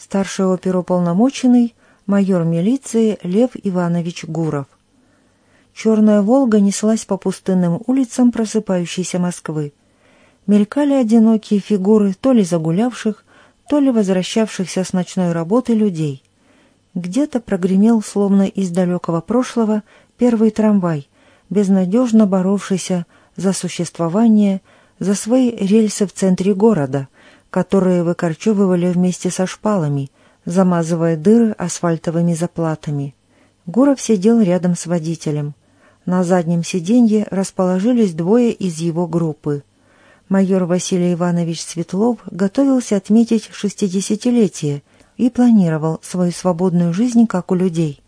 Старший оперуполномоченный майор милиции Лев Иванович Гуров. Черная «Волга» неслась по пустынным улицам просыпающейся Москвы. Мелькали одинокие фигуры то ли загулявших, то ли возвращавшихся с ночной работы людей. Где-то прогремел, словно из далекого прошлого, первый трамвай, безнадежно боровшийся за существование, за свои рельсы в центре города, которые выкорчевывали вместе со шпалами, замазывая дыры асфальтовыми заплатами. Гуров сидел рядом с водителем. На заднем сиденье расположились двое из его группы. Майор Василий Иванович Светлов готовился отметить шестидесятилетие и планировал свою свободную жизнь как у людей.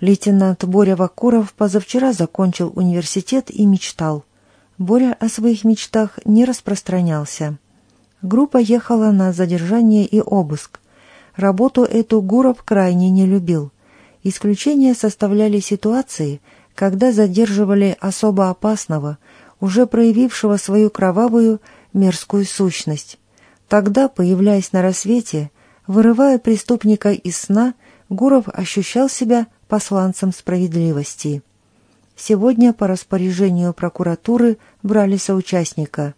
Лейтенант Боря Вакуров позавчера закончил университет и мечтал. Боря о своих мечтах не распространялся. Группа ехала на задержание и обыск. Работу эту Гуров крайне не любил. Исключения составляли ситуации, когда задерживали особо опасного, уже проявившего свою кровавую, мерзкую сущность. Тогда, появляясь на рассвете, вырывая преступника из сна, Гуров ощущал себя посланцем справедливости. Сегодня по распоряжению прокуратуры брали соучастника.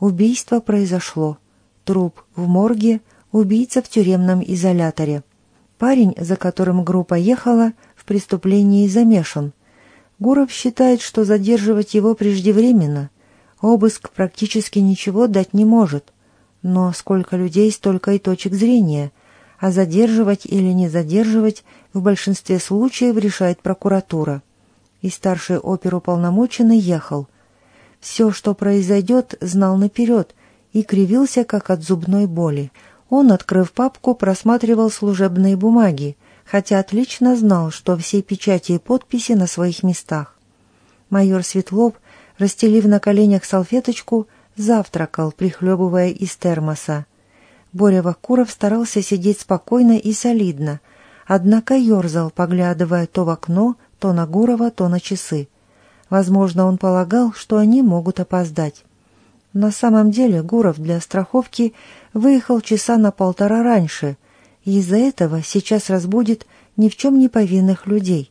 Убийство произошло. Труп в морге, убийца в тюремном изоляторе. Парень, за которым группа ехала, в преступлении замешан – Гуров считает, что задерживать его преждевременно. Обыск практически ничего дать не может. Но сколько людей, столько и точек зрения. А задерживать или не задерживать в большинстве случаев решает прокуратура. И старший оперуполномоченный ехал. Все, что произойдет, знал наперед и кривился, как от зубной боли. Он, открыв папку, просматривал служебные бумаги, хотя отлично знал, что все печати и подписи на своих местах. Майор Светлов, расстелив на коленях салфеточку, завтракал, прихлебывая из термоса. Боря Вакуров старался сидеть спокойно и солидно, однако ерзал, поглядывая то в окно, то на Гурова, то на часы. Возможно, он полагал, что они могут опоздать. На самом деле Гуров для страховки выехал часа на полтора раньше, и из-за этого сейчас разбудит ни в чем не повинных людей.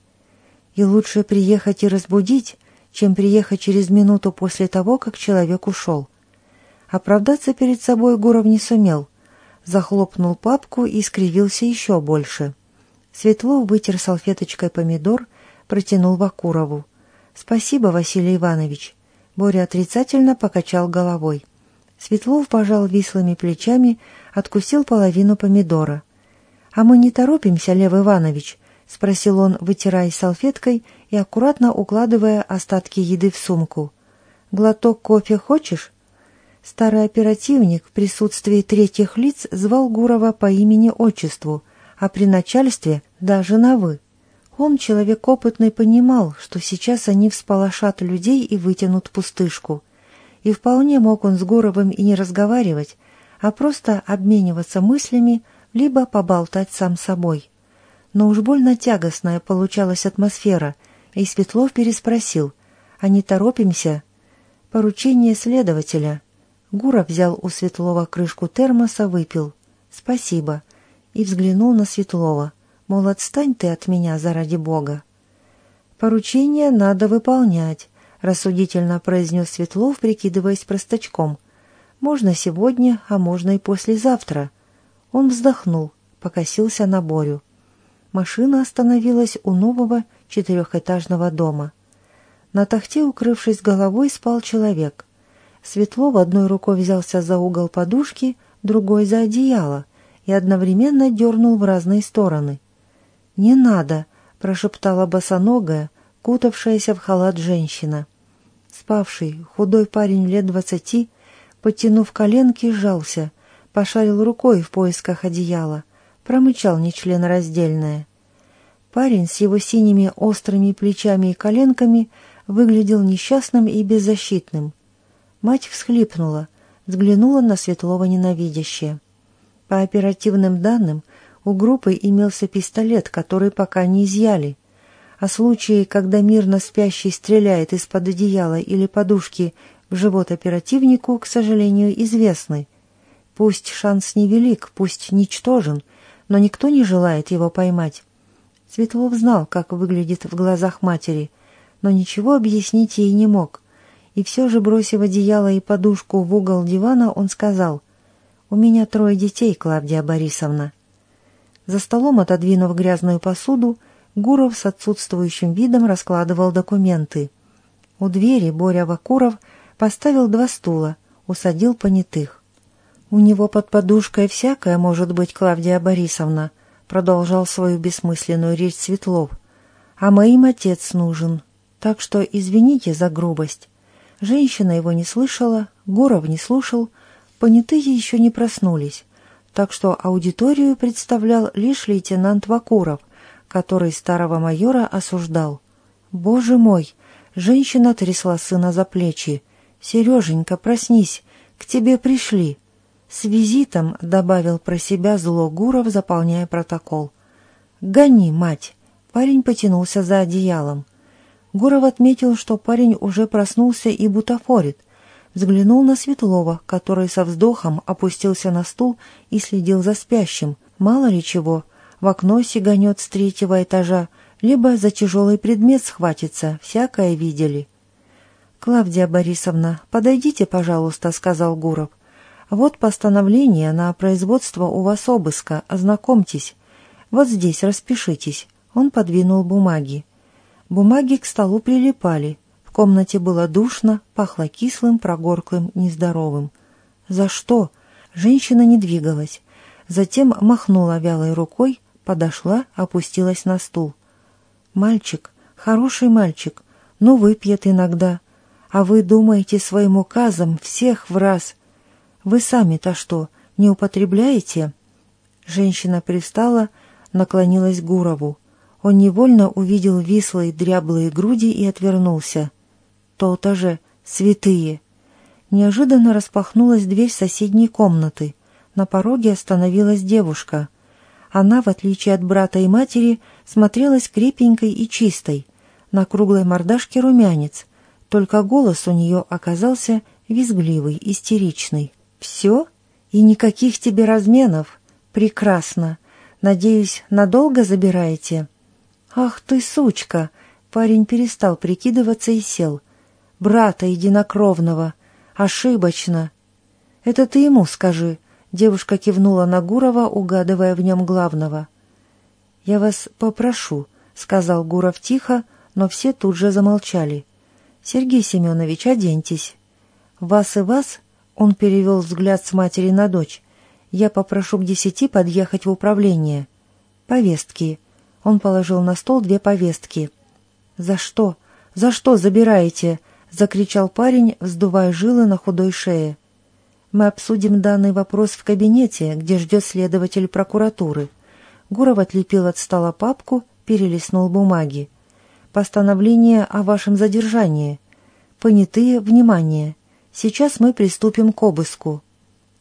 И лучше приехать и разбудить, чем приехать через минуту после того, как человек ушел. Оправдаться перед собой Гуров не сумел. Захлопнул папку и скривился еще больше. Светлов вытер салфеточкой помидор, протянул Вакурову. «Спасибо, Василий Иванович». Боря отрицательно покачал головой. Светлов пожал вислыми плечами, откусил половину помидора — «А мы не торопимся, Лев Иванович?» — спросил он, вытирая салфеткой и аккуратно укладывая остатки еды в сумку. «Глоток кофе хочешь?» Старый оперативник в присутствии третьих лиц звал Гурова по имени-отчеству, а при начальстве даже на «вы». Он, человек опытный, понимал, что сейчас они всполошат людей и вытянут пустышку. И вполне мог он с Гуровым и не разговаривать, а просто обмениваться мыслями, либо поболтать сам собой. Но уж больно тягостная получалась атмосфера, и Светлов переспросил, «А не торопимся?» «Поручение следователя». Гура взял у Светлова крышку термоса, выпил. «Спасибо». И взглянул на Светлова, мол, отстань ты от меня заради Бога. «Поручение надо выполнять», — рассудительно произнес Светлов, прикидываясь простачком. «Можно сегодня, а можно и послезавтра». Он вздохнул, покосился на Борю. Машина остановилась у нового четырехэтажного дома. На тахте, укрывшись головой, спал человек. Светло в одной рукой взялся за угол подушки, другой за одеяло и одновременно дернул в разные стороны. «Не надо!» — прошептала босоногая, кутавшаяся в халат женщина. Спавший, худой парень лет двадцати, подтянув коленки, сжался — пошарил рукой в поисках одеяла, промычал нечленораздельное. Парень с его синими острыми плечами и коленками выглядел несчастным и беззащитным. Мать всхлипнула, взглянула на Светлова ненавидяще. По оперативным данным, у группы имелся пистолет, который пока не изъяли. А случаи, когда мирно спящий стреляет из-под одеяла или подушки в живот оперативнику, к сожалению, известны. Пусть шанс невелик, пусть ничтожен, но никто не желает его поймать. Светлов знал, как выглядит в глазах матери, но ничего объяснить ей не мог. И все же, бросив одеяло и подушку в угол дивана, он сказал, «У меня трое детей, Клавдия Борисовна». За столом, отодвинув грязную посуду, Гуров с отсутствующим видом раскладывал документы. У двери Боря Вакуров поставил два стула, усадил понятых. «У него под подушкой всякое может быть, Клавдия Борисовна», продолжал свою бессмысленную речь Светлов. «А моим отец нужен, так что извините за грубость». Женщина его не слышала, Гуров не слушал, понятые еще не проснулись, так что аудиторию представлял лишь лейтенант Вакуров, который старого майора осуждал. «Боже мой!» Женщина трясла сына за плечи. «Сереженька, проснись, к тебе пришли». «С визитом», — добавил про себя зло Гуров, заполняя протокол. «Гони, мать!» Парень потянулся за одеялом. Гуров отметил, что парень уже проснулся и бутафорит. Взглянул на Светлова, который со вздохом опустился на стул и следил за спящим. Мало ли чего, в окно сиганет с третьего этажа, либо за тяжелый предмет схватится, всякое видели. «Клавдия Борисовна, подойдите, пожалуйста», — сказал Гуров. «Вот постановление на производство у вас обыска, ознакомьтесь. Вот здесь распишитесь». Он подвинул бумаги. Бумаги к столу прилипали. Комнате было душно, пахло кислым, прогорклым, нездоровым. «За что?» Женщина не двигалась. Затем махнула вялой рукой, подошла, опустилась на стул. «Мальчик, хороший мальчик, но выпьет иногда. А вы думаете своим указом всех в раз. Вы сами-то что, не употребляете?» Женщина пристала, наклонилась к Гурову. Он невольно увидел вислые дряблые груди и отвернулся. То-то же, святые! Неожиданно распахнулась дверь соседней комнаты. На пороге остановилась девушка. Она, в отличие от брата и матери, смотрелась крепенькой и чистой. На круглой мордашке румянец. Только голос у нее оказался визгливый, истеричный. «Все? И никаких тебе разменов? Прекрасно. Надеюсь, надолго забираете?» «Ах ты, сучка!» Парень перестал прикидываться и сел. «Брата единокровного! Ошибочно!» «Это ты ему скажи!» Девушка кивнула на Гурова, угадывая в нем главного. «Я вас попрошу», — сказал Гуров тихо, но все тут же замолчали. «Сергей Семенович, оденьтесь». «Вас и вас?» — он перевел взгляд с матери на дочь. «Я попрошу к десяти подъехать в управление». «Повестки. Он положил на стол две повестки. «За что? За что забираете?» — закричал парень, вздувая жилы на худой шее. «Мы обсудим данный вопрос в кабинете, где ждет следователь прокуратуры». Гуров отлепил от стола папку, перелистнул бумаги. «Постановление о вашем задержании. Понятые, внимание. Сейчас мы приступим к обыску».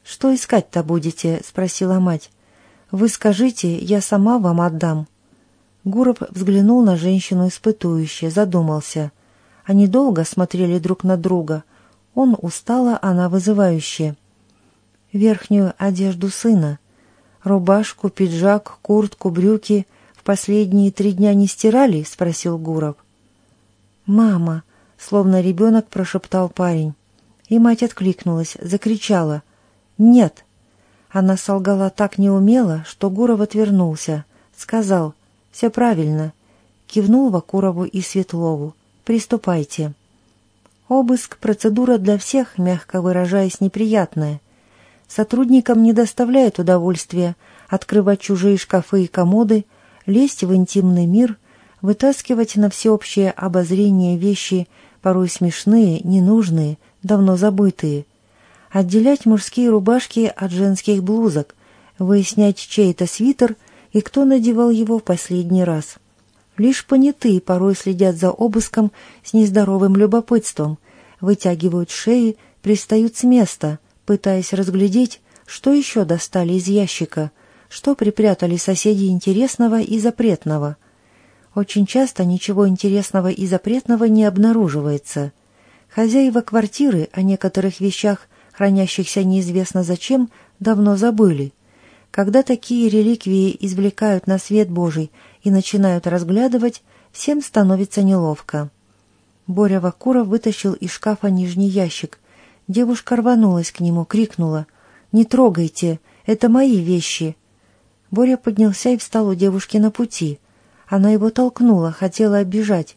«Что искать-то будете?» — спросила мать. «Вы скажите, я сама вам отдам». Гуров взглянул на женщину испытующе, задумался. Они долго смотрели друг на друга. Он устала, она вызывающая. Верхнюю одежду сына. Рубашку, пиджак, куртку, брюки в последние три дня не стирали? Спросил Гуров. «Мама!» — словно ребенок прошептал парень. И мать откликнулась, закричала. «Нет!» Она солгала так неумело, что Гуров отвернулся. Сказал — «Все правильно», — кивнул Вакурову и Светлову. «Приступайте». Обыск — процедура для всех, мягко выражаясь, неприятная. Сотрудникам не доставляет удовольствия открывать чужие шкафы и комоды, лезть в интимный мир, вытаскивать на всеобщее обозрение вещи, порой смешные, ненужные, давно забытые, отделять мужские рубашки от женских блузок, выяснять чей-то свитер — и кто надевал его в последний раз. Лишь понятые порой следят за обыском с нездоровым любопытством, вытягивают шеи, пристают с места, пытаясь разглядеть, что еще достали из ящика, что припрятали соседи интересного и запретного. Очень часто ничего интересного и запретного не обнаруживается. Хозяева квартиры о некоторых вещах, хранящихся неизвестно зачем, давно забыли. Когда такие реликвии извлекают на свет Божий и начинают разглядывать, всем становится неловко. Боря Вакуров вытащил из шкафа нижний ящик. Девушка рванулась к нему, крикнула «Не трогайте, это мои вещи!» Боря поднялся и встал у девушки на пути. Она его толкнула, хотела оббежать.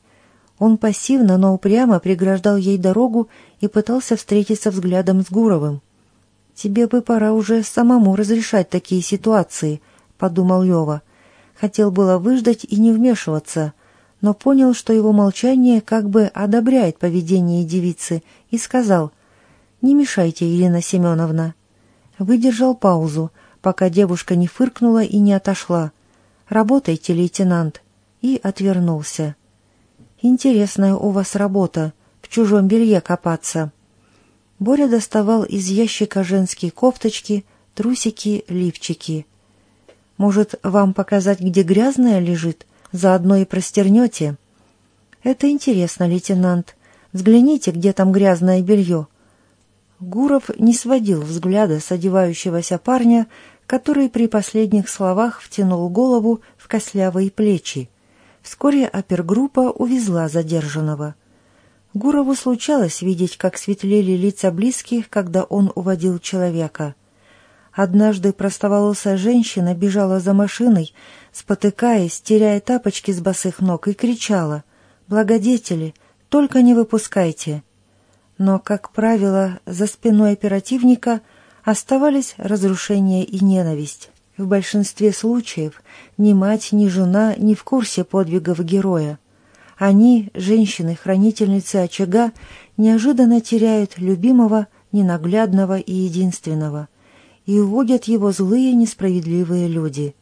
Он пассивно, но упрямо преграждал ей дорогу и пытался встретиться взглядом с Гуровым. «Тебе бы пора уже самому разрешать такие ситуации», — подумал Лева. Хотел было выждать и не вмешиваться, но понял, что его молчание как бы одобряет поведение девицы, и сказал «Не мешайте, Елена Семеновна». Выдержал паузу, пока девушка не фыркнула и не отошла. «Работайте, лейтенант», и отвернулся. «Интересная у вас работа, в чужом белье копаться». Боря доставал из ящика женские кофточки, трусики, лифчики. «Может, вам показать, где грязное лежит? Заодно и простернете?» «Это интересно, лейтенант. Взгляните, где там грязное белье». Гуров не сводил взгляда с одевающегося парня, который при последних словах втянул голову в кослявые плечи. Вскоре опергруппа увезла задержанного. Гурову случалось видеть, как светлели лица близких, когда он уводил человека. Однажды простоволосая женщина бежала за машиной, спотыкаясь, теряя тапочки с босых ног, и кричала «Благодетели, только не выпускайте!» Но, как правило, за спиной оперативника оставались разрушение и ненависть. В большинстве случаев ни мать, ни жена не в курсе подвигов героя. Они, женщины-хранительницы очага, неожиданно теряют любимого, ненаглядного и единственного, и уводят его злые несправедливые люди.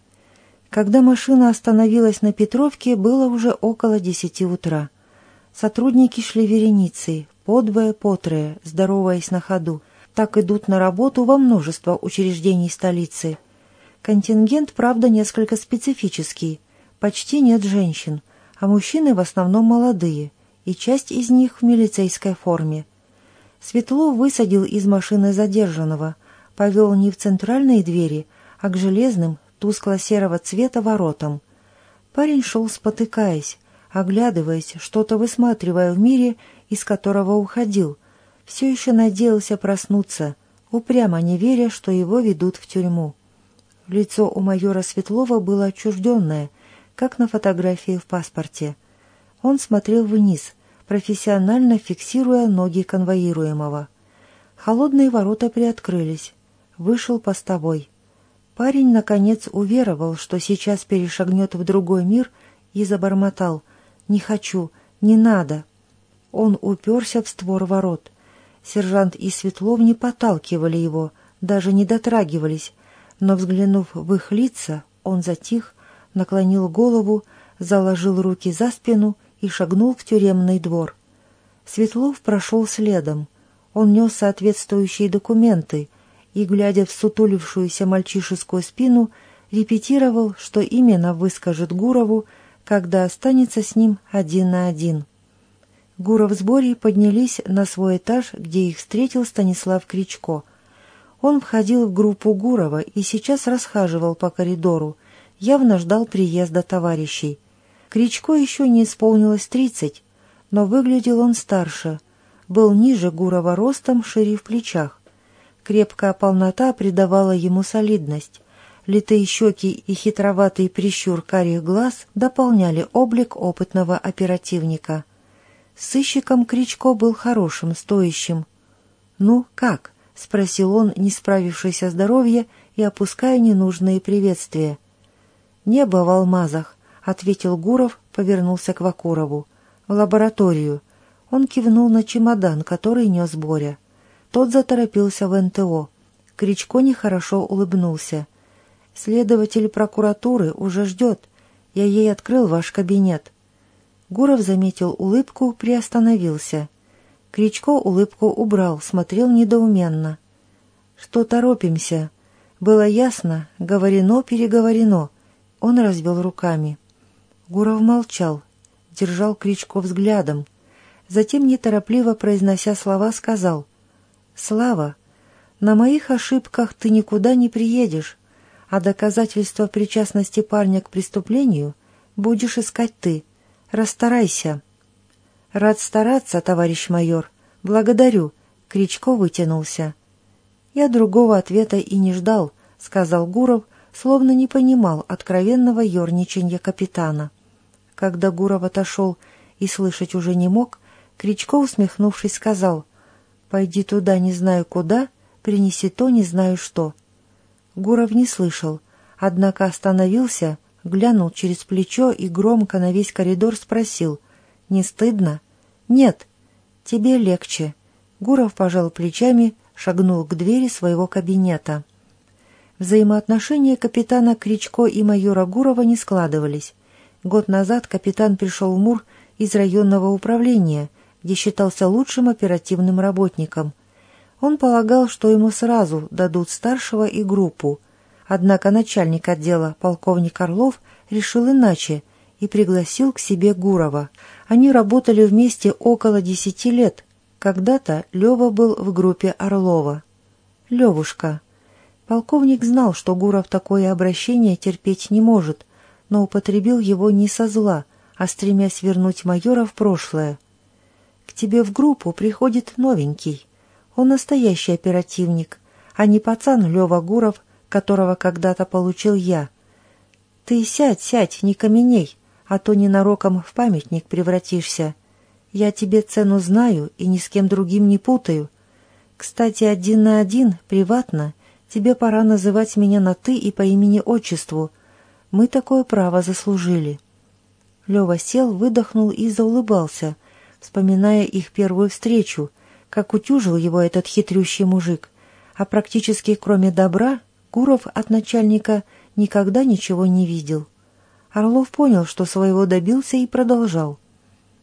Когда машина остановилась на Петровке, было уже около десяти утра. Сотрудники шли вереницей, подвое, потрое, здороваясь на ходу. Так идут на работу во множество учреждений столицы – Контингент, правда, несколько специфический. Почти нет женщин, а мужчины в основном молодые, и часть из них в милицейской форме. Светлов высадил из машины задержанного, повел не в центральные двери, а к железным, тускло-серого цвета воротам. Парень шел спотыкаясь, оглядываясь, что-то высматривая в мире, из которого уходил. Все еще надеялся проснуться, упрямо не веря, что его ведут в тюрьму. Лицо у майора Светлова было отчужденное, как на фотографии в паспорте. Он смотрел вниз, профессионально фиксируя ноги конвоируемого. Холодные ворота приоткрылись. Вышел постовой. Парень, наконец, уверовал, что сейчас перешагнет в другой мир, и забормотал «Не хочу, не надо». Он уперся в створ ворот. Сержант и Светлов не подталкивали его, даже не дотрагивались, но, взглянув в их лица, он затих, наклонил голову, заложил руки за спину и шагнул в тюремный двор. Светлов прошел следом. Он нес соответствующие документы и, глядя в сутулившуюся мальчишескую спину, репетировал, что именно выскажет Гурову, когда останется с ним один на один. Гуров с Борей поднялись на свой этаж, где их встретил Станислав Кричко — он входил в группу Гурова и сейчас расхаживал по коридору, явно ждал приезда товарищей. Кричко еще не исполнилось тридцать, но выглядел он старше, был ниже Гурова ростом, шире в плечах. Крепкая полнота придавала ему солидность. Литые щеки и хитроватый прищур карих глаз дополняли облик опытного оперативника. Сыщиком Кричко был хорошим, стоящим. «Ну, как?» — спросил он, не справившись о здоровье и опуская ненужные приветствия. «Небо в алмазах», — ответил Гуров, повернулся к Вакурову. «В лабораторию». Он кивнул на чемодан, который нес Боря. Тот заторопился в НТО. Кричко нехорошо улыбнулся. «Следователь прокуратуры уже ждет. Я ей открыл ваш кабинет». Гуров заметил улыбку, приостановился. Кричко улыбку убрал, смотрел недоуменно. «Что торопимся?» Было ясно, говорено-переговорено. Он развел руками. Гуров молчал, держал Кричко взглядом. Затем, неторопливо произнося слова, сказал «Слава, На моих ошибках ты никуда не приедешь, а доказательства причастности парня к преступлению будешь искать ты. Расстарайся». «Рад стараться, товарищ майор. Благодарю», — Кричко вытянулся. «Я другого ответа и не ждал», — сказал Гуров, словно не понимал откровенного ерничанья капитана. Когда Гуров отошел и слышать уже не мог, Кричко, усмехнувшись, сказал, «Пойди туда не знаю куда, принеси то не знаю что». Гуров не слышал, однако остановился, глянул через плечо и громко на весь коридор спросил, «Не стыдно?» «Нет, тебе легче». Гуров пожал плечами, шагнул к двери своего кабинета. Взаимоотношения капитана Кричко и майора Гурова не складывались. Год назад капитан пришел в МУР из районного управления, где считался лучшим оперативным работником. Он полагал, что ему сразу дадут старшего и группу. Однако начальник отдела, полковник Орлов, решил иначе и пригласил к себе Гурова. Они работали вместе около десяти лет. Когда-то Лева был в группе Орлова. Левушка. Полковник знал, что Гуров такое обращение терпеть не может, но употребил его не со зла, а стремясь вернуть майора в прошлое. К тебе в группу приходит новенький. Он настоящий оперативник, а не пацан Лева Гуров, которого когда-то получил я. Ты сядь, сядь, не каменей, а то ненароком в памятник превратишься. Я тебе цену знаю и ни с кем другим не путаю. Кстати, один на один, приватно, тебе пора называть меня на «ты» и по имени-отчеству. Мы такое право заслужили». Лева сел, выдохнул и заулыбался, вспоминая их первую встречу, как утюжил его этот хитрющий мужик. А практически кроме добра, Гуров от начальника никогда ничего не видел. Орлов понял, что своего добился и продолжал.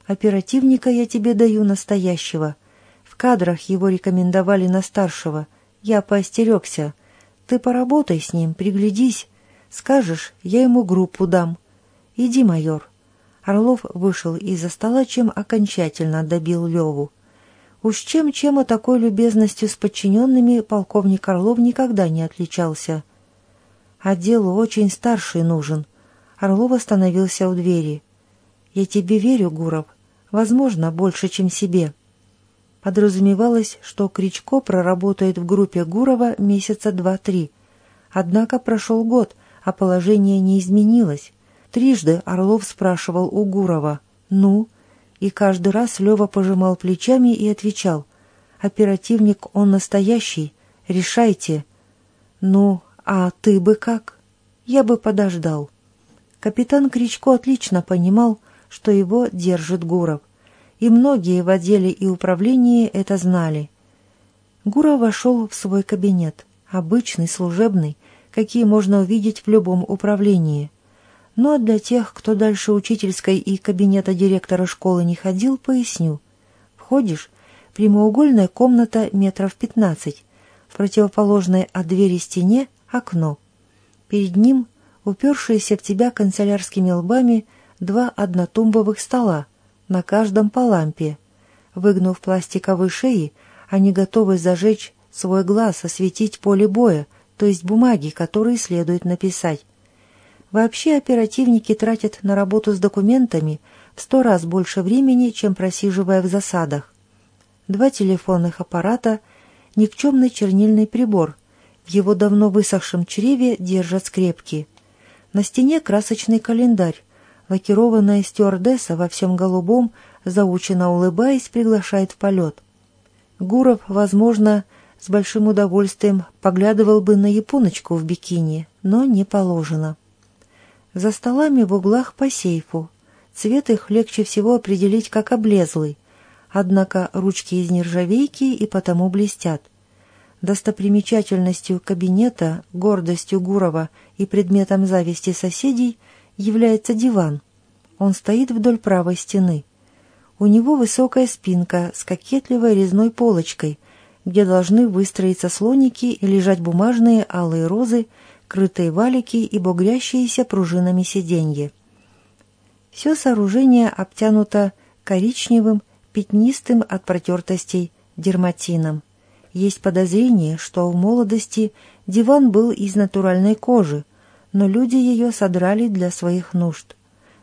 «Оперативника я тебе даю настоящего. В кадрах его рекомендовали на старшего. Я поостерегся. Ты поработай с ним, приглядись. Скажешь, я ему группу дам. Иди, майор». Орлов вышел из-за стола, чем окончательно добил Леву. Уж чем-чем, а такой любезностью с подчиненными полковник Орлов никогда не отличался. А делу очень старший нужен. Орлов остановился у двери. «Я тебе верю, Гуров. Возможно, больше, чем себе». Подразумевалось, что Кричко проработает в группе Гурова месяца два-три. Однако прошел год, а положение не изменилось. Трижды Орлов спрашивал у Гурова «Ну?», и каждый раз Лева пожимал плечами и отвечал «Оперативник он настоящий, решайте». «Ну, а ты бы как?» «Я бы подождал». Капитан Кричко отлично понимал, что его держит Гуров, и многие в отделе и управлении это знали. Гуров вошел в свой кабинет, обычный, служебный, какие можно увидеть в любом управлении. Но для тех, кто дальше учительской и кабинета директора школы не ходил, поясню. Входишь, прямоугольная комната метров пятнадцать, в противоположной от двери стене окно. Перед ним упершиеся в тебя канцелярскими лбами два однотумбовых стола, на каждом по лампе. Выгнув пластиковые шеи, они готовы зажечь свой глаз, осветить поле боя, то есть бумаги, которые следует написать. Вообще оперативники тратят на работу с документами в сто раз больше времени, чем просиживая в засадах. Два телефонных аппарата, никчемный чернильный прибор. В его давно высохшем чреве держат скрепки – на стене красочный календарь. Лакированная стюардесса во всем голубом, заученно улыбаясь, приглашает в полет. Гуров, возможно, с большим удовольствием поглядывал бы на японочку в бикини, но не положено. За столами в углах по сейфу. Цвет их легче всего определить как облезлый, однако ручки из нержавейки и потому блестят. Достопримечательностью кабинета, гордостью Гурова и предметом зависти соседей является диван. Он стоит вдоль правой стены. У него высокая спинка с кокетливой резной полочкой, где должны выстроиться слоники и лежать бумажные алые розы, крытые валики и бугрящиеся пружинами сиденья. Все сооружение обтянуто коричневым, пятнистым от протертостей дерматином. Есть подозрение, что в молодости диван был из натуральной кожи, но люди ее содрали для своих нужд.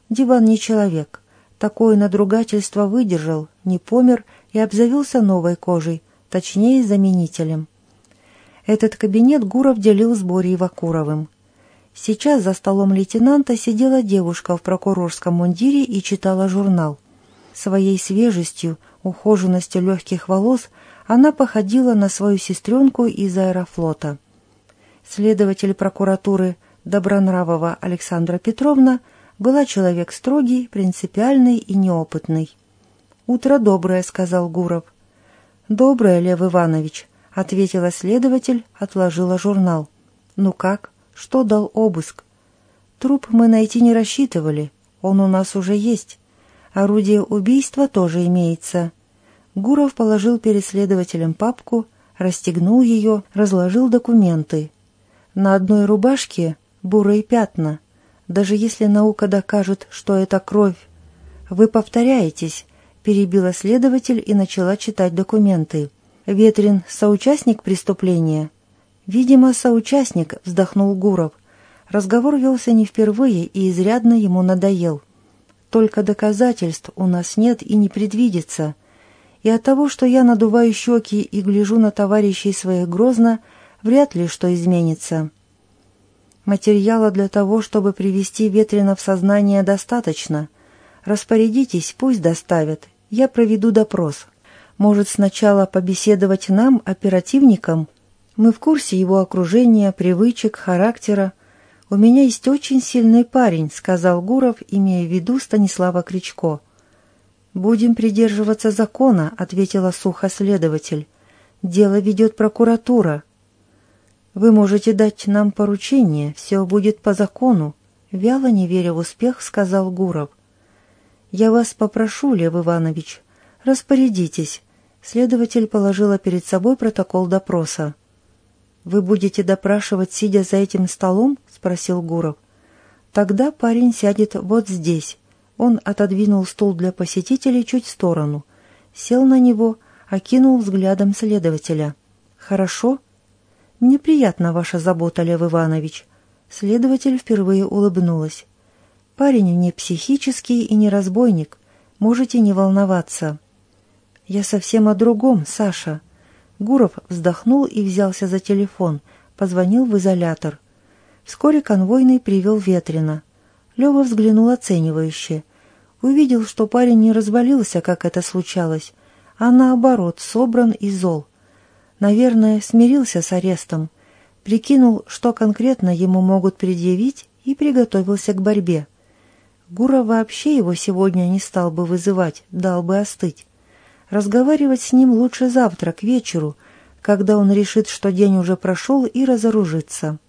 Диван не человек. Такое надругательство выдержал, не помер и обзавелся новой кожей, точнее заменителем. Этот кабинет Гуров делил с Борей Вакуровым. Сейчас за столом лейтенанта сидела девушка в прокурорском мундире и читала журнал. Своей свежестью, ухоженностью легких волос она походила на свою сестренку из аэрофлота. Следователь прокуратуры Добронравова Александра Петровна была человек строгий, принципиальный и неопытный. «Утро доброе», — сказал Гуров. «Доброе, Лев Иванович», — ответила следователь, отложила журнал. «Ну как? Что дал обыск?» «Труп мы найти не рассчитывали. Он у нас уже есть. Орудие убийства тоже имеется». Гуров положил перед следователем папку, расстегнул ее, разложил документы. На одной рубашке бурые пятна. Даже если наука докажет, что это кровь. Вы повторяетесь, перебила следователь и начала читать документы. Ветрин – соучастник преступления? Видимо, соучастник, вздохнул Гуров. Разговор велся не впервые и изрядно ему надоел. Только доказательств у нас нет и не предвидится. И от того, что я надуваю щеки и гляжу на товарищей своих грозно, вряд ли что изменится. Материала для того, чтобы привести Ветрина в сознание, достаточно. Распорядитесь, пусть доставят, я проведу допрос. Может, сначала побеседовать нам, оперативникам? Мы в курсе его окружения, привычек, характера. У меня есть очень сильный парень, сказал Гуров, имея в виду Станислава Кричко. Будем придерживаться закона, ответила сухо следователь. Дело ведет прокуратура. Вы можете дать нам поручение, все будет по закону. Вяло не веря в успех, сказал Гуров. «Я вас попрошу, Лев Иванович, распорядитесь». Следователь положила перед собой протокол допроса. «Вы будете допрашивать, сидя за этим столом?» — спросил Гуров. «Тогда парень сядет вот здесь». Он отодвинул стул для посетителей чуть в сторону, сел на него, окинул взглядом следователя. «Хорошо?» «Мне приятна ваша забота, Лев Иванович». Следователь впервые улыбнулась. Парень не психический и не разбойник. Можете не волноваться. Я совсем о другом, Саша. Гуров вздохнул и взялся за телефон. Позвонил в изолятор. Вскоре конвойный привел Ветрина. Лева взглянул оценивающе. Увидел, что парень не развалился, как это случалось, а наоборот, собран и зол. Наверное, смирился с арестом, прикинул, что конкретно ему могут предъявить, и приготовился к борьбе. Гура вообще его сегодня не стал бы вызывать, дал бы остыть. Разговаривать с ним лучше завтра, к вечеру, когда он решит, что день уже прошел, и разоружится.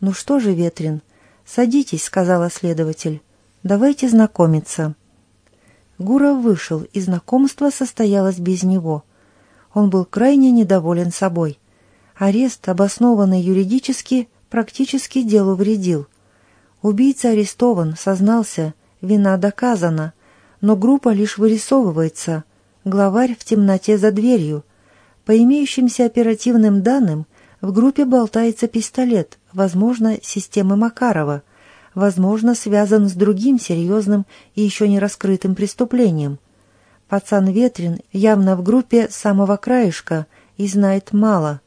«Ну что же, Ветрин, садитесь», — сказала следователь. «Давайте знакомиться». Гуров вышел, и знакомство состоялось без него. Он был крайне недоволен собой. Арест, обоснованный юридически, практически делу вредил — Убийца арестован, сознался, вина доказана, но группа лишь вырисовывается, главарь в темноте за дверью. По имеющимся оперативным данным, в группе болтается пистолет, возможно, системы Макарова, возможно, связан с другим серьезным и еще не раскрытым преступлением. Пацан Ветрин явно в группе самого краешка и знает мало.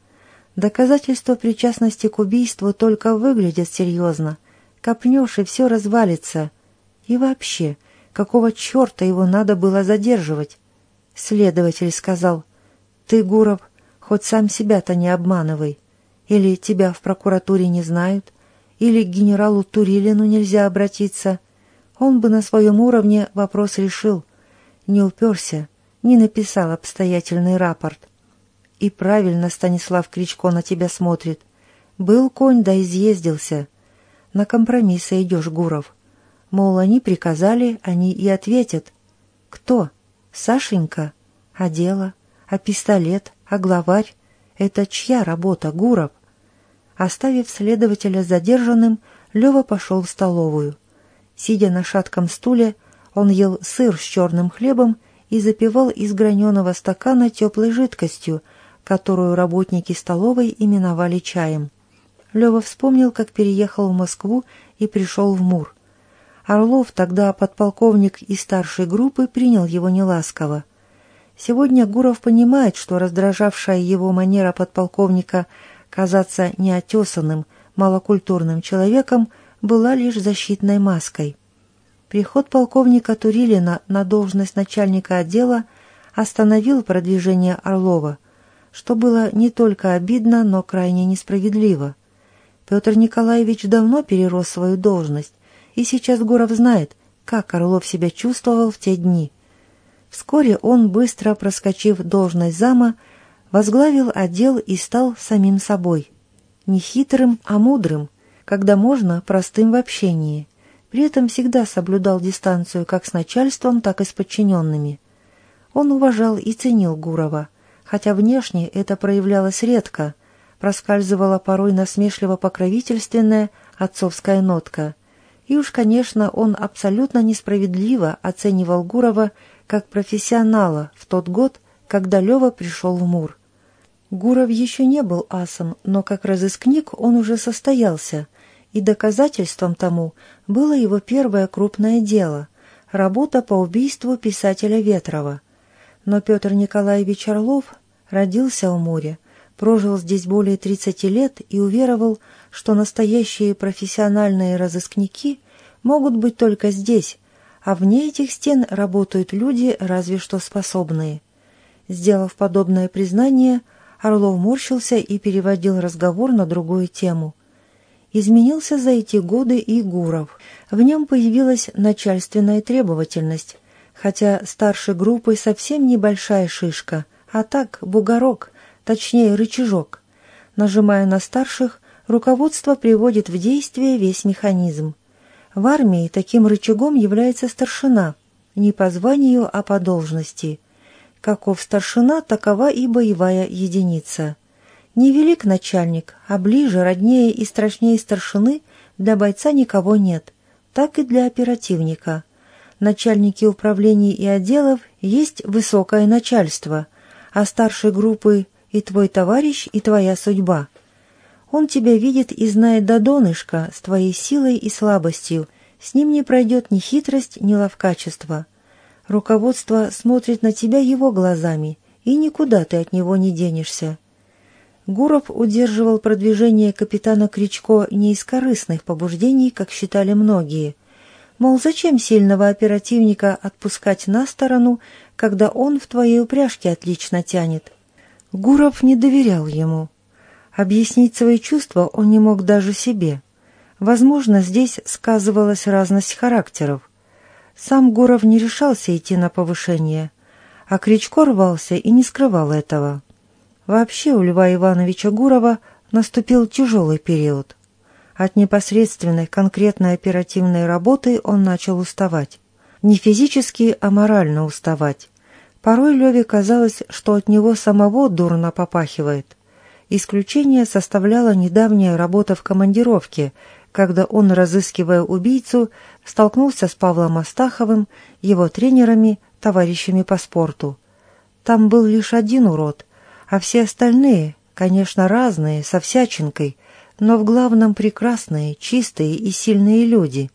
Доказательства причастности к убийству только выглядят серьезно, Копнешь, и все развалится. И вообще, какого черта его надо было задерживать? Следователь сказал, «Ты, Гуров, хоть сам себя-то не обманывай. Или тебя в прокуратуре не знают, или к генералу Турилину нельзя обратиться. Он бы на своем уровне вопрос решил. Не уперся, не написал обстоятельный рапорт. И правильно Станислав Кричко на тебя смотрит. Был конь, да изъездился. На компромиссы идешь, Гуров. Мол, они приказали, они и ответят. Кто? Сашенька? А дело? А пистолет? А главарь? Это чья работа, Гуров? Оставив следователя задержанным, Лева пошел в столовую. Сидя на шатком стуле, он ел сыр с черным хлебом и запивал из граненого стакана теплой жидкостью, которую работники столовой именовали чаем. Лева вспомнил, как переехал в Москву и пришел в Мур. Орлов, тогда подполковник из старшей группы, принял его неласково. Сегодня Гуров понимает, что раздражавшая его манера подполковника казаться неотесанным, малокультурным человеком была лишь защитной маской. Приход полковника Турилина на должность начальника отдела остановил продвижение Орлова, что было не только обидно, но крайне несправедливо. Петр Николаевич давно перерос свою должность, и сейчас Гуров знает, как Орлов себя чувствовал в те дни. Вскоре он, быстро проскочив должность зама, возглавил отдел и стал самим собой. Не хитрым, а мудрым, когда можно, простым в общении. При этом всегда соблюдал дистанцию как с начальством, так и с подчиненными. Он уважал и ценил Гурова, хотя внешне это проявлялось редко, проскальзывала порой насмешливо-покровительственная отцовская нотка. И уж, конечно, он абсолютно несправедливо оценивал Гурова как профессионала в тот год, когда Лева пришел в Мур. Гуров еще не был асом, но как разыскник он уже состоялся, и доказательством тому было его первое крупное дело – работа по убийству писателя Ветрова. Но Петр Николаевич Орлов родился в Муре, прожил здесь более 30 лет и уверовал, что настоящие профессиональные разыскники могут быть только здесь, а вне этих стен работают люди, разве что способные. Сделав подобное признание, Орлов морщился и переводил разговор на другую тему. Изменился за эти годы и Гуров. В нем появилась начальственная требовательность, хотя старшей группой совсем небольшая шишка, а так бугорок, точнее рычажок. Нажимая на старших, руководство приводит в действие весь механизм. В армии таким рычагом является старшина, не по званию, а по должности. Каков старшина, такова и боевая единица. Не велик начальник, а ближе, роднее и страшнее старшины для бойца никого нет, так и для оперативника. Начальники управлений и отделов есть высокое начальство, а старшей группы и твой товарищ, и твоя судьба. Он тебя видит и знает до донышка с твоей силой и слабостью. С ним не пройдет ни хитрость, ни ловкачество. Руководство смотрит на тебя его глазами, и никуда ты от него не денешься. Гуров удерживал продвижение капитана Кричко не из корыстных побуждений, как считали многие. Мол, зачем сильного оперативника отпускать на сторону, когда он в твоей упряжке отлично тянет? Гуров не доверял ему. Объяснить свои чувства он не мог даже себе. Возможно, здесь сказывалась разность характеров. Сам Гуров не решался идти на повышение, а Кричко рвался и не скрывал этого. Вообще у Льва Ивановича Гурова наступил тяжелый период. От непосредственной конкретной оперативной работы он начал уставать. Не физически, а морально уставать. Порой Леве казалось, что от него самого дурно попахивает. Исключение составляла недавняя работа в командировке, когда он, разыскивая убийцу, столкнулся с Павлом Астаховым, его тренерами, товарищами по спорту. Там был лишь один урод, а все остальные, конечно, разные, со всячинкой, но в главном прекрасные, чистые и сильные люди.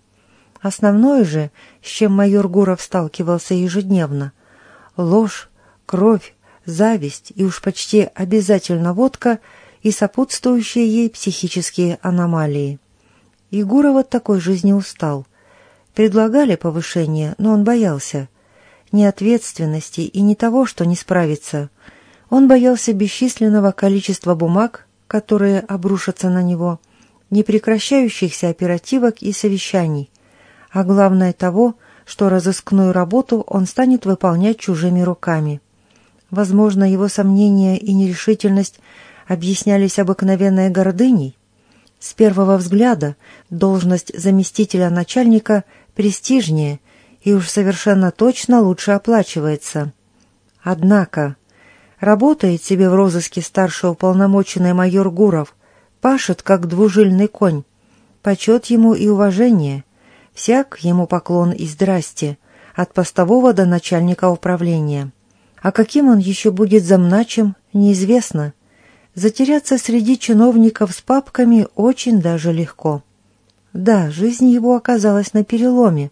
Основное же, с чем майор Гуров сталкивался ежедневно — ложь, кровь, зависть и уж почти обязательно водка и сопутствующие ей психические аномалии. Егоров от такой жизни устал. Предлагали повышение, но он боялся. Ни ответственности и ни того, что не справится. Он боялся бесчисленного количества бумаг, которые обрушатся на него, непрекращающихся оперативок и совещаний, а главное того, что разыскную работу он станет выполнять чужими руками. Возможно, его сомнения и нерешительность объяснялись обыкновенной гордыней. С первого взгляда должность заместителя начальника престижнее и уж совершенно точно лучше оплачивается. Однако работает себе в розыске старший уполномоченный майор Гуров, пашет как двужильный конь. Почет ему и уважение. Всяк ему поклон и здрасте, от постового до начальника управления. А каким он еще будет замначем Неизвестно. Затеряться среди чиновников с папками очень даже легко. Да, жизнь его оказалась на переломе,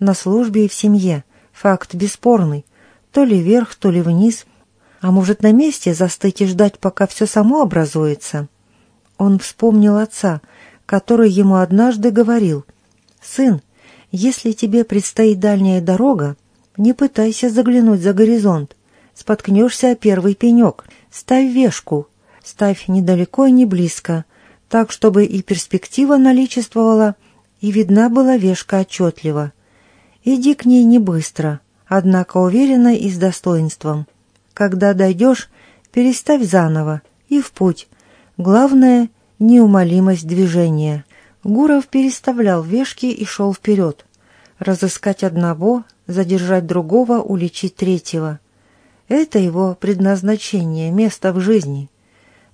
на службе и в семье. Факт бесспорный. То ли вверх, то ли вниз. А может, на месте застыть и ждать, пока все само образуется? Он вспомнил отца, который ему однажды говорил, «Сын, если тебе предстоит дальняя дорога, не пытайся заглянуть за горизонт. Споткнешься о первый пенек. Ставь вешку. Ставь недалеко и не близко, так, чтобы и перспектива наличествовала, и видна была вешка отчетливо. Иди к ней не быстро, однако уверенно и с достоинством. Когда дойдешь, переставь заново и в путь. Главное — неумолимость движения. Гуров переставлял вешки и шел вперед. Разыскать одного, задержать другого, уличить третьего. Это его предназначение, место в жизни.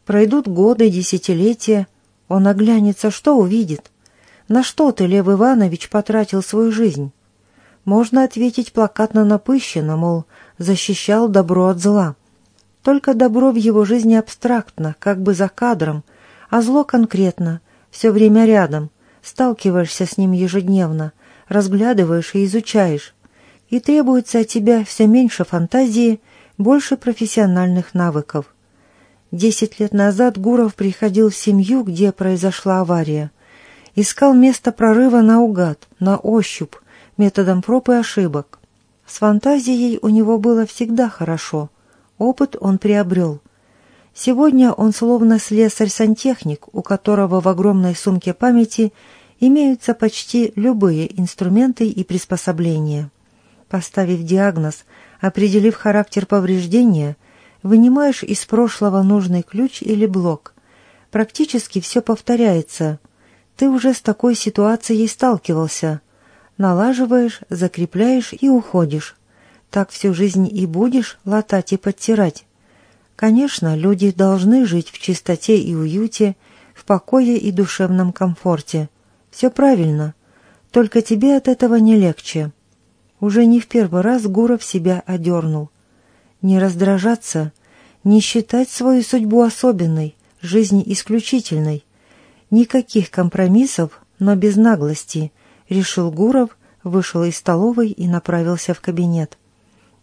Пройдут годы, десятилетия, он оглянется, что увидит. На что ты, Лев Иванович, потратил свою жизнь? Можно ответить плакатно напыщенно, мол, защищал добро от зла. Только добро в его жизни абстрактно, как бы за кадром, а зло конкретно — все время рядом, сталкиваешься с ним ежедневно, разглядываешь и изучаешь. И требуется от тебя все меньше фантазии, больше профессиональных навыков. Десять лет назад Гуров приходил в семью, где произошла авария. Искал место прорыва наугад, на ощупь, методом проб и ошибок. С фантазией у него было всегда хорошо. Опыт он приобрел – Сегодня он словно слесарь-сантехник, у которого в огромной сумке памяти имеются почти любые инструменты и приспособления. Поставив диагноз, определив характер повреждения, вынимаешь из прошлого нужный ключ или блок. Практически все повторяется. Ты уже с такой ситуацией сталкивался. Налаживаешь, закрепляешь и уходишь. Так всю жизнь и будешь латать и подтирать. Конечно, люди должны жить в чистоте и уюте, в покое и душевном комфорте. Все правильно, только тебе от этого не легче. Уже не в первый раз Гуров себя одернул. Не раздражаться, не считать свою судьбу особенной, жизнь исключительной. Никаких компромиссов, но без наглости, решил Гуров, вышел из столовой и направился в кабинет.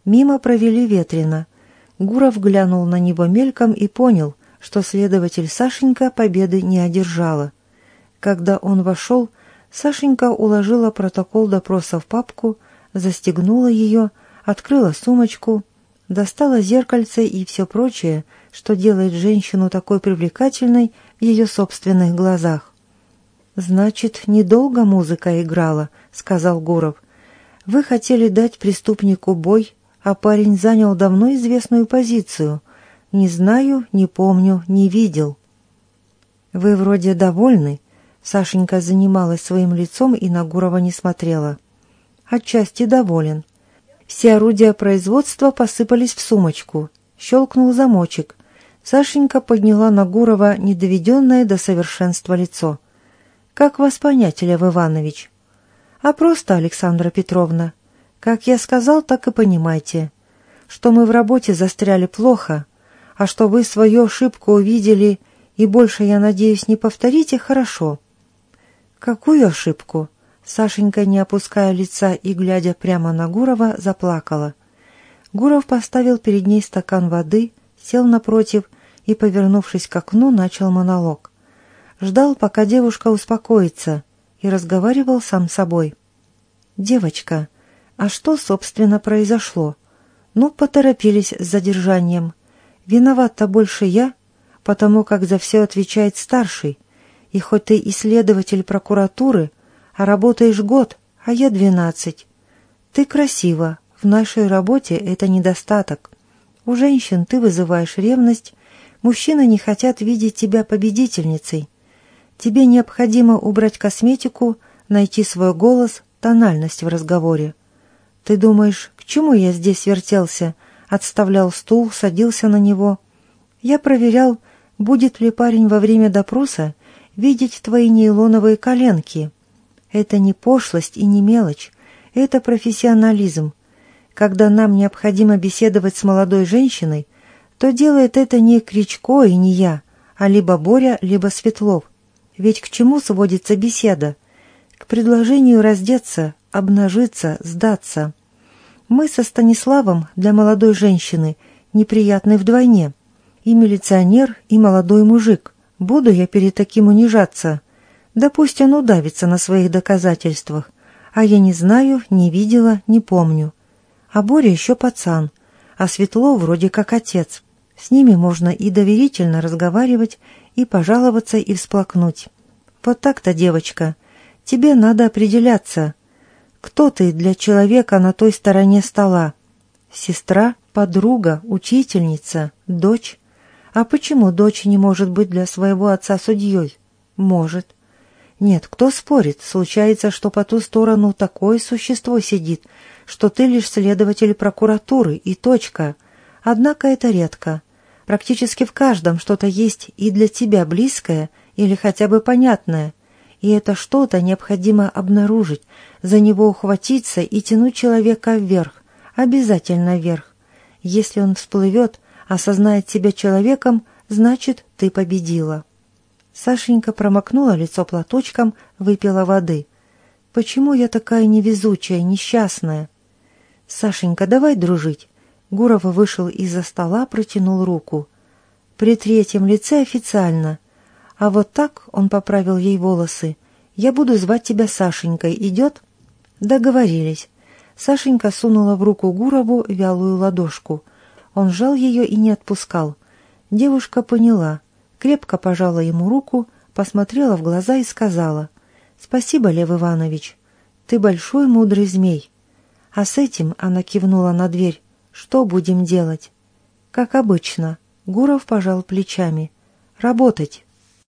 Мимо провели ветрено — Гуров глянул на него мельком и понял, что следователь Сашенька победы не одержала. Когда он вошел, Сашенька уложила протокол допроса в папку, застегнула ее, открыла сумочку, достала зеркальце и все прочее, что делает женщину такой привлекательной в ее собственных глазах. «Значит, недолго музыка играла», — сказал Гуров. «Вы хотели дать преступнику бой, а парень занял давно известную позицию. Не знаю, не помню, не видел. «Вы вроде довольны?» Сашенька занималась своим лицом и на Гурова не смотрела. «Отчасти доволен. Все орудия производства посыпались в сумочку. Щелкнул замочек. Сашенька подняла на Гурова недоведенное до совершенства лицо. «Как вас понять, Лев Иванович?» «А просто, Александра Петровна. Как я сказал, так и понимайте, что мы в работе застряли плохо, а что вы свою ошибку увидели и больше, я надеюсь, не повторите, хорошо. Какую ошибку? Сашенька, не опуская лица и глядя прямо на Гурова, заплакала. Гуров поставил перед ней стакан воды, сел напротив и, повернувшись к окну, начал монолог. Ждал, пока девушка успокоится, и разговаривал сам с собой. «Девочка», а что, собственно, произошло? Ну, поторопились с задержанием. Виноват-то больше я, потому как за все отвечает старший. И хоть ты исследователь прокуратуры, работаешь год, а я двенадцать. Ты красива, в нашей работе это недостаток. У женщин ты вызываешь ревность, мужчины не хотят видеть тебя победительницей. Тебе необходимо убрать косметику, найти свой голос, тональность в разговоре. Ты думаешь, к чему я здесь вертелся? Отставлял стул, садился на него. Я проверял, будет ли парень во время допроса видеть твои нейлоновые коленки. Это не пошлость и не мелочь, это профессионализм. Когда нам необходимо беседовать с молодой женщиной, то делает это не Кричко и не я, а либо Боря, либо Светлов. Ведь к чему сводится беседа? К предложению раздеться, обнажиться, сдаться. Мы со Станиславом для молодой женщины неприятны вдвойне. И милиционер, и молодой мужик. Буду я перед таким унижаться. Да пусть он удавится на своих доказательствах. А я не знаю, не видела, не помню. А Боря еще пацан, а Светло вроде как отец. С ними можно и доверительно разговаривать, и пожаловаться, и всплакнуть. Вот так-то, девочка. Тебе надо определяться. Кто ты для человека на той стороне стола? Сестра, подруга, учительница, дочь? А почему дочь не может быть для своего отца судьей? Может. Нет, кто спорит? Случается, что по ту сторону такое существо сидит, что ты лишь следователь прокуратуры и точка. Однако это редко. Практически в каждом что-то есть и для тебя близкое или хотя бы понятное. И это что-то необходимо обнаружить, за него ухватиться и тянуть человека вверх, обязательно вверх. Если он всплывет, осознает себя человеком, значит, ты победила. Сашенька промокнула лицо платочком, выпила воды. «Почему я такая невезучая, несчастная?» «Сашенька, давай дружить. Гуров вышел из-за стола, протянул руку. При третьем лице официально. А вот так, он поправил ей волосы, я буду звать тебя Сашенькой, идет? Договорились. Сашенька сунула в руку Гурову вялую ладошку. Он сжал ее и не отпускал. Девушка поняла, крепко пожала ему руку, посмотрела в глаза и сказала, «Спасибо, Лев Иванович, ты большой мудрый змей». А с этим она кивнула на дверь. Что будем делать? Как обычно. Гуров пожал плечами. Работать.